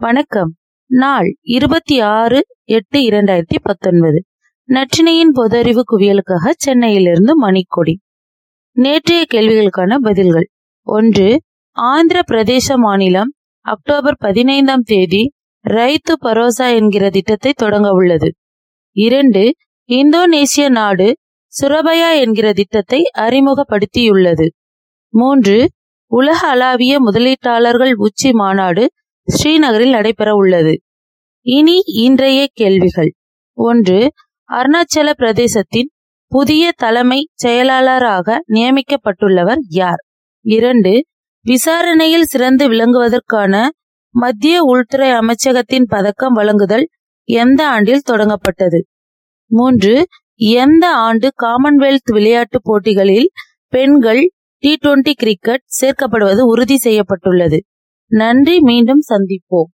வணக்கம். நாள் இருபத்தி ஆறு எட்டு இரண்டாயிரத்தி பத்தொன்பது. நற்றினையின் பொதறிவு குவியலுக்காக சென்னையிலிருந்து மணிக்கொடி. நேற்றைய கேள்விகளுக்கான பதில்கள். ஒன்று ஆந்திர பிரதேச மாநிலம் அக்டோபர் பதினைந்தாம் தேதி ரைத்து பரோசா என்கிற திட்டத்தை தொடங்க உள்ளது. இரண்டு இந்தோனேசிய நாடு சுரபயா என்கிற திட்டத்தை அறிமுகப்படுத்தியுள்ளது. மூன்று உலக அளவிய முதலீட்டாளர்கள் உச்சி மாநாடு ஸ்ரீநகரில் நடைபெற உள்ளது. இனி இன்றைய கேள்விகள். ஒன்று அருணாச்சல பிரதேசத்தின் புதிய தலைமை செயலாளராக நியமிக்கப்பட்டுள்ளவர் யார்? இரண்டு விசாரணையில் சிறந்து விளங்குவதற்கான மத்திய உள்துறை அமைச்சகத்தின் பதக்கம் வழங்குதல் எந்த ஆண்டில் தொடங்கப்பட்டது? மூன்று எந்த ஆண்டு காமன்வெல்த் விளையாட்டுப் போட்டிகளில் பெண்கள் டி டுவெண்டி கிரிக்கெட் சேர்க்கப்படுவது உறுதி செய்யப்பட்டுள்ளது? நன்றி மீண்டும் சந்திப்போம்.